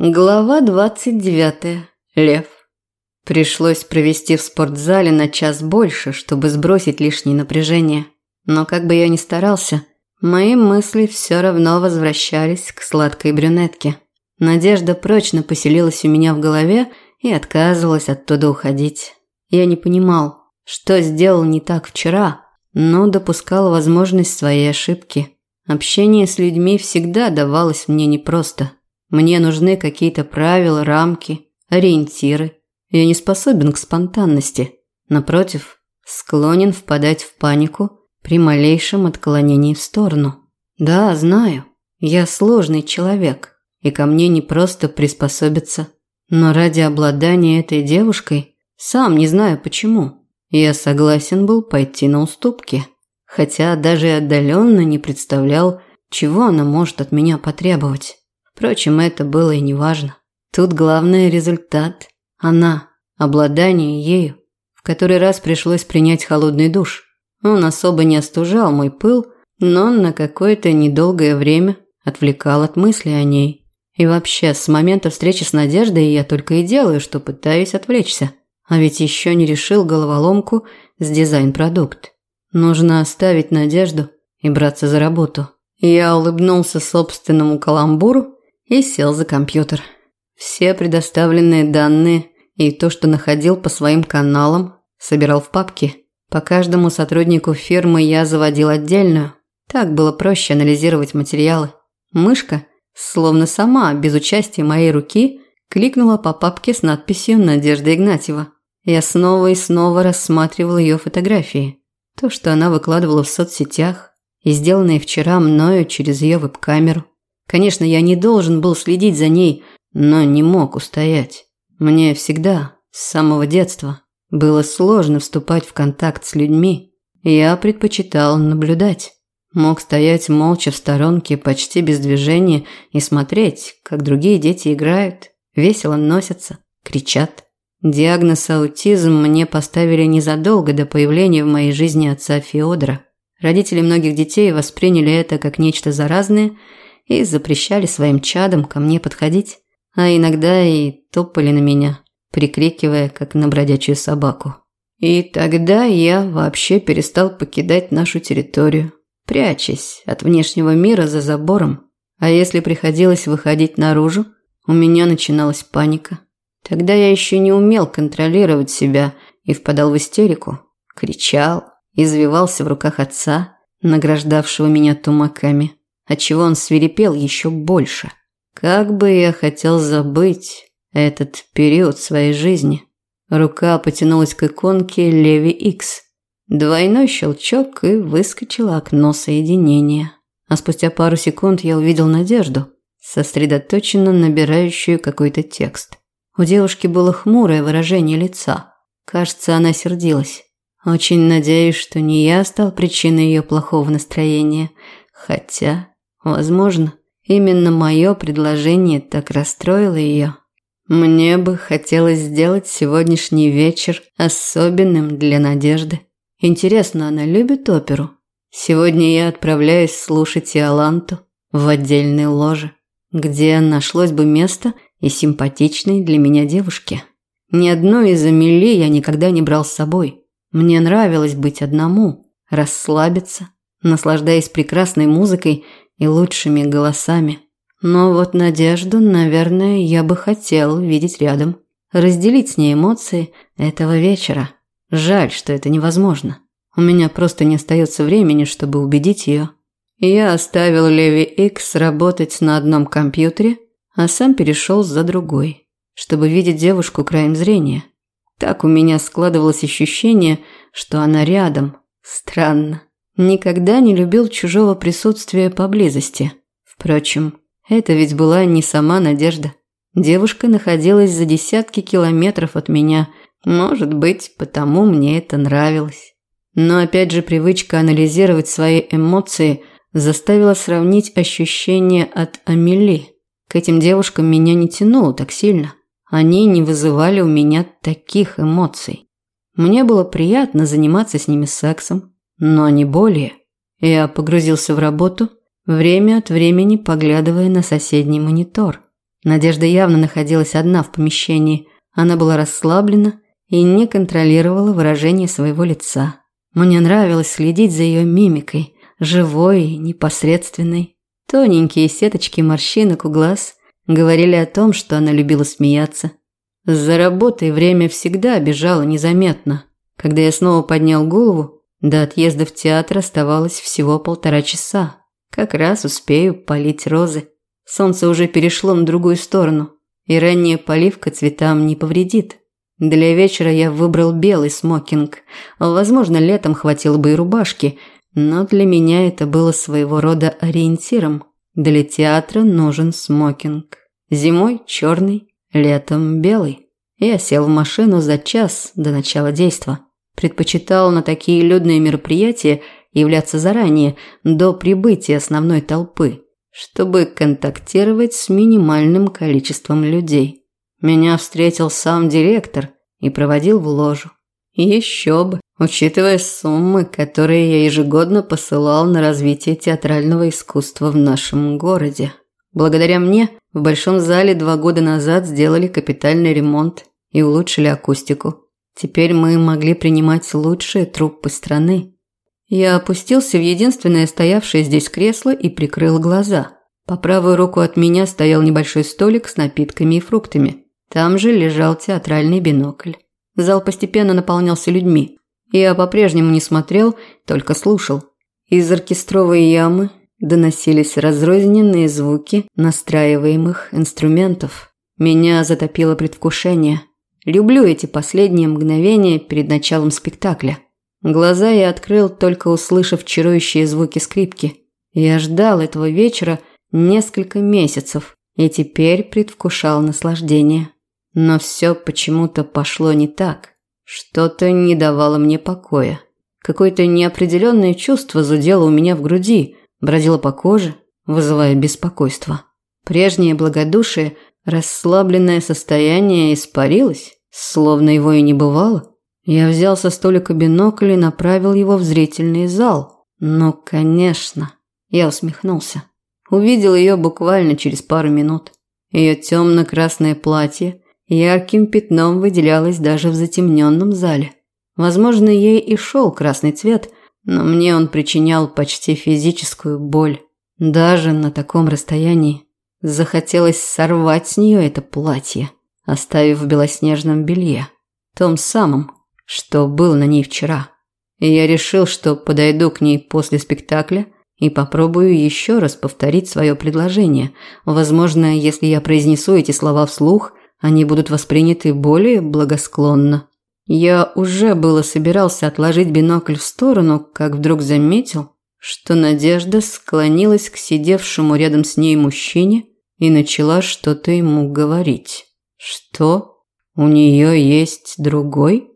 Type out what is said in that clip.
Глава 29. Лев. Пришлось провести в спортзале на час больше, чтобы сбросить лишнее напряжение. Но как бы я ни старался, мои мысли все равно возвращались к сладкой брюнетке. Надежда прочно поселилась у меня в голове и отказывалась оттуда уходить. Я не понимал, что сделал не так вчера, но допускал возможность своей ошибки. Общение с людьми всегда давалось мне непросто – мне нужны какие-то правила, рамки, ориентиры. Я не способен к спонтанности. Напротив, склонен впадать в панику при малейшем отклонении в сторону. Да, знаю, я сложный человек, и ко мне не просто приспособиться. Но ради обладания этой девушкой, сам не знаю почему, я согласен был пойти на уступки. Хотя даже отдаленно не представлял, чего она может от меня потребовать. Впрочем, это было и не важно. Тут главный результат. Она, обладание ею. В который раз пришлось принять холодный душ. Он особо не остужал мой пыл, но на какое-то недолгое время отвлекал от мысли о ней. И вообще, с момента встречи с Надеждой я только и делаю, что пытаюсь отвлечься. А ведь еще не решил головоломку с дизайн-продукт. Нужно оставить Надежду и браться за работу. Я улыбнулся собственному каламбуру и сел за компьютер. Все предоставленные данные и то, что находил по своим каналам, собирал в папки. По каждому сотруднику фирмы я заводил отдельную. Так было проще анализировать материалы. Мышка, словно сама, без участия моей руки, кликнула по папке с надписью «Надежда Игнатьева». Я снова и снова рассматривал ее фотографии. То, что она выкладывала в соцсетях, и сделанные вчера мною через ее веб-камеру. Конечно, я не должен был следить за ней, но не мог устоять. Мне всегда, с самого детства, было сложно вступать в контакт с людьми. Я предпочитал наблюдать. Мог стоять молча в сторонке, почти без движения, и смотреть, как другие дети играют, весело носятся, кричат. Диагноз аутизм мне поставили незадолго до появления в моей жизни отца Феодора. Родители многих детей восприняли это как нечто заразное – и запрещали своим чадам ко мне подходить, а иногда и топали на меня, прикрикивая, как на бродячую собаку. И тогда я вообще перестал покидать нашу территорию, прячась от внешнего мира за забором. А если приходилось выходить наружу, у меня начиналась паника. Тогда я еще не умел контролировать себя и впадал в истерику, кричал, извивался в руках отца, награждавшего меня тумаками отчего он свирепел еще больше. Как бы я хотел забыть этот период своей жизни. Рука потянулась к иконке Леви X. Двойной щелчок и выскочило окно соединения. А спустя пару секунд я увидел Надежду, сосредоточенно набирающую какой-то текст. У девушки было хмурое выражение лица. Кажется, она сердилась. Очень надеюсь, что не я стал причиной ее плохого настроения. Хотя Возможно, именно мое предложение так расстроило ее. Мне бы хотелось сделать сегодняшний вечер особенным для Надежды. Интересно, она любит оперу? Сегодня я отправляюсь слушать Иоланту в отдельной ложе, где нашлось бы место и симпатичной для меня девушке. Ни одну из Амели я никогда не брал с собой. Мне нравилось быть одному, расслабиться, наслаждаясь прекрасной музыкой и лучшими голосами. Но вот Надежду, наверное, я бы хотел видеть рядом. Разделить с ней эмоции этого вечера. Жаль, что это невозможно. У меня просто не остается времени, чтобы убедить ее. Я оставил Леви Икс работать на одном компьютере, а сам перешел за другой, чтобы видеть девушку краем зрения. Так у меня складывалось ощущение, что она рядом. Странно. Никогда не любил чужого присутствия поблизости. Впрочем, это ведь была не сама Надежда. Девушка находилась за десятки километров от меня. Может быть, потому мне это нравилось. Но опять же привычка анализировать свои эмоции заставила сравнить ощущения от Амели. К этим девушкам меня не тянуло так сильно. Они не вызывали у меня таких эмоций. Мне было приятно заниматься с ними сексом, но не более. Я погрузился в работу, время от времени поглядывая на соседний монитор. Надежда явно находилась одна в помещении. Она была расслаблена и не контролировала выражение своего лица. Мне нравилось следить за ее мимикой, живой и непосредственной. Тоненькие сеточки морщинок у глаз говорили о том, что она любила смеяться. За работой время всегда бежало незаметно. Когда я снова поднял голову, до отъезда в театр оставалось всего полтора часа. Как раз успею полить розы. Солнце уже перешло на другую сторону, и ранняя поливка цветам не повредит. Для вечера я выбрал белый смокинг. Возможно, летом хватило бы и рубашки, но для меня это было своего рода ориентиром. Для театра нужен смокинг. Зимой черный, летом белый. Я сел в машину за час до начала действа. Предпочитал на такие людные мероприятия являться заранее, до прибытия основной толпы чтобы контактировать с минимальным количеством людей. Меня встретил сам директор и проводил в ложу. Еще бы, учитывая суммы, которые я ежегодно посылал на развитие театрального искусства в нашем городе. Благодаря мне в Большом зале два года назад сделали капитальный ремонт и улучшили акустику. Теперь мы могли принимать лучшие труппы страны. Я опустился в единственное стоявшее здесь кресло и прикрыл глаза. По правую руку от меня стоял небольшой столик с напитками и фруктами. Там же лежал театральный бинокль. Зал постепенно наполнялся людьми. Я по-прежнему не смотрел, только слушал. Из оркестровой ямы доносились разрозненные звуки настраиваемых инструментов. Меня затопило предвкушение. Люблю эти последние мгновения перед началом спектакля. Глаза я открыл, только услышав чарующие звуки скрипки. Я ждал этого вечера несколько месяцев и теперь предвкушал наслаждение. Но все почему-то пошло не так. Что-то не давало мне покоя. Какое-то неопределенное чувство зудело у меня в груди, бродило по коже, вызывая беспокойство. Прежнее благодушие, расслабленное состояние испарилось, словно его и не бывало. Я взял со столика бинокль и направил его в зрительный зал. Но, конечно, я усмехнулся. Увидел ее буквально через пару минут. Ее темно-красное платье ярким пятном выделялось даже в затемненном зале. Возможно, ей и шел красный цвет, но мне он причинял почти физическую боль. Даже на таком расстоянии захотелось сорвать с нее это платье, оставив в белоснежном белье, том самом, что был на ней вчера. И я решил, что подойду к ней после спектакля и попробую еще раз повторить свое предложение. Возможно, если я произнесу эти слова вслух, они будут восприняты более благосклонно. Я уже было собирался отложить бинокль в сторону, как вдруг заметил, что Надежда склонилась к сидевшему рядом с ней мужчине и начала что-то ему говорить. Что? У нее есть другой?